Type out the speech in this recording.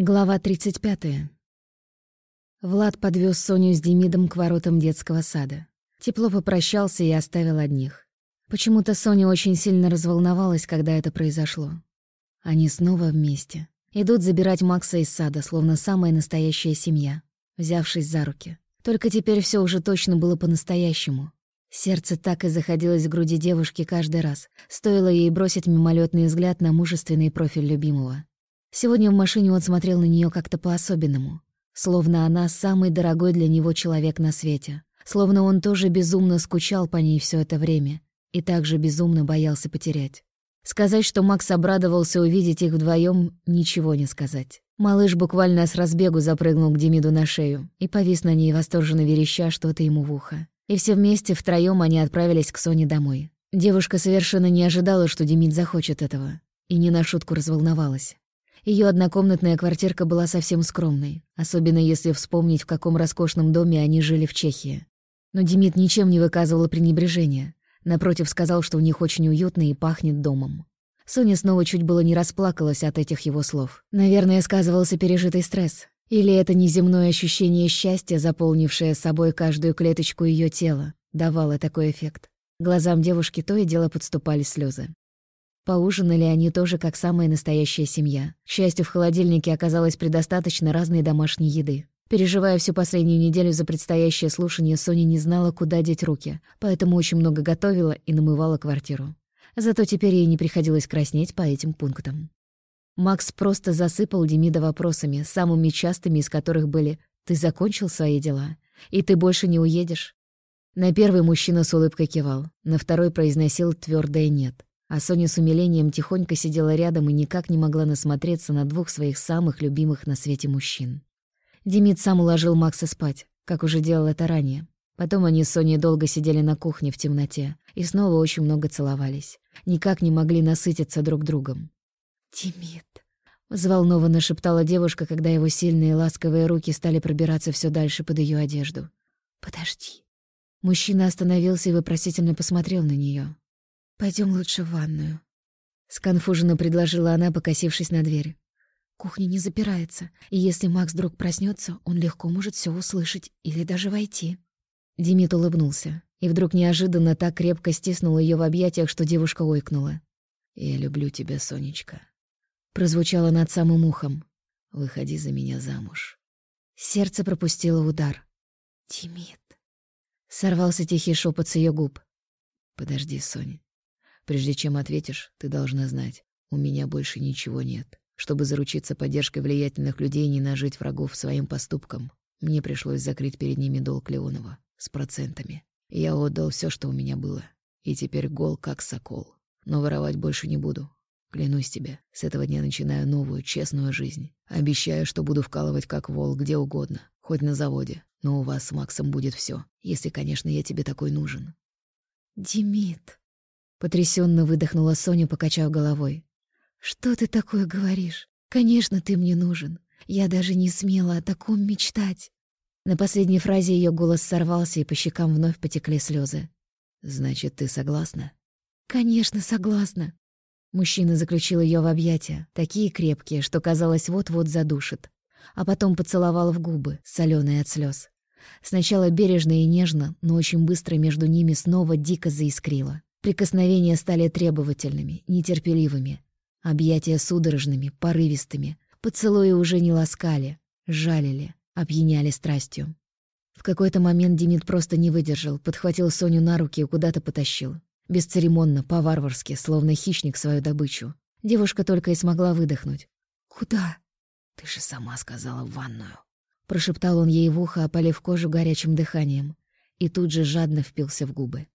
Глава 35. Влад подвез Соню с Демидом к воротам детского сада. Тепло попрощался и оставил одних. Почему-то Соня очень сильно разволновалась, когда это произошло. Они снова вместе. Идут забирать Макса из сада, словно самая настоящая семья, взявшись за руки. Только теперь все уже точно было по-настоящему. Сердце так и заходилось в груди девушки каждый раз. Стоило ей бросить мимолетный взгляд на мужественный профиль любимого. Сегодня в машине он смотрел на нее как-то по-особенному. Словно она самый дорогой для него человек на свете. Словно он тоже безумно скучал по ней все это время. И также безумно боялся потерять. Сказать, что Макс обрадовался увидеть их вдвоем, ничего не сказать. Малыш буквально с разбегу запрыгнул к Демиду на шею и повис на ней восторженно вереща что-то ему в ухо. И все вместе втроем они отправились к Соне домой. Девушка совершенно не ожидала, что Демид захочет этого. И не на шутку разволновалась. Ее однокомнатная квартирка была совсем скромной, особенно если вспомнить, в каком роскошном доме они жили в Чехии. Но Демид ничем не выказывал пренебрежения. Напротив, сказал, что у них очень уютно и пахнет домом. Соня снова чуть было не расплакалась от этих его слов. Наверное, сказывался пережитый стресс. Или это неземное ощущение счастья, заполнившее собой каждую клеточку ее тела, давало такой эффект. Глазам девушки то и дело подступали слезы. Поужинали они тоже как самая настоящая семья. К счастью, в холодильнике оказалось предостаточно разной домашней еды. Переживая всю последнюю неделю за предстоящее слушание, Соня не знала, куда деть руки, поэтому очень много готовила и намывала квартиру. Зато теперь ей не приходилось краснеть по этим пунктам. Макс просто засыпал Демида вопросами, самыми частыми из которых были «Ты закончил свои дела? И ты больше не уедешь?» На первый мужчина с улыбкой кивал, на второй произносил твердое «нет». А Соня с умилением тихонько сидела рядом и никак не могла насмотреться на двух своих самых любимых на свете мужчин. Демид сам уложил Макса спать, как уже делал это ранее. Потом они с Соней долго сидели на кухне в темноте и снова очень много целовались. Никак не могли насытиться друг другом. «Демид», — взволнованно шептала девушка, когда его сильные ласковые руки стали пробираться все дальше под ее одежду. «Подожди». Мужчина остановился и вопросительно посмотрел на нее. Пойдем лучше в ванную», — сконфуженно предложила она, покосившись на дверь. «Кухня не запирается, и если Макс вдруг проснется, он легко может все услышать или даже войти». Демид улыбнулся и вдруг неожиданно так крепко стиснул ее в объятиях, что девушка ойкнула. «Я люблю тебя, Сонечка», — прозвучало над самым ухом. «Выходи за меня замуж». Сердце пропустило удар. «Демид», — сорвался тихий шепот с ее губ. «Подожди, Соня. Прежде чем ответишь, ты должна знать, у меня больше ничего нет. Чтобы заручиться поддержкой влиятельных людей и не нажить врагов своим поступкам, мне пришлось закрыть перед ними долг Леонова с процентами. Я отдал все, что у меня было, и теперь гол как сокол. Но воровать больше не буду. Клянусь тебе, с этого дня начинаю новую, честную жизнь. Обещаю, что буду вкалывать как вол где угодно, хоть на заводе. Но у вас с Максом будет все, если, конечно, я тебе такой нужен. Димит, Потрясенно выдохнула Соня, покачав головой. «Что ты такое говоришь? Конечно, ты мне нужен. Я даже не смела о таком мечтать». На последней фразе ее голос сорвался, и по щекам вновь потекли слезы. «Значит, ты согласна?» «Конечно, согласна». Мужчина заключил ее в объятия, такие крепкие, что, казалось, вот-вот задушит. А потом поцеловал в губы, соленые от слез. Сначала бережно и нежно, но очень быстро между ними снова дико заискрило. Прикосновения стали требовательными, нетерпеливыми. Объятия судорожными, порывистыми. Поцелуи уже не ласкали, жалили, опьяняли страстью. В какой-то момент Демид просто не выдержал, подхватил Соню на руки и куда-то потащил. Бесцеремонно, по-варварски, словно хищник свою добычу. Девушка только и смогла выдохнуть. «Куда?» «Ты же сама сказала в ванную». Прошептал он ей в ухо, опалив кожу горячим дыханием. И тут же жадно впился в губы.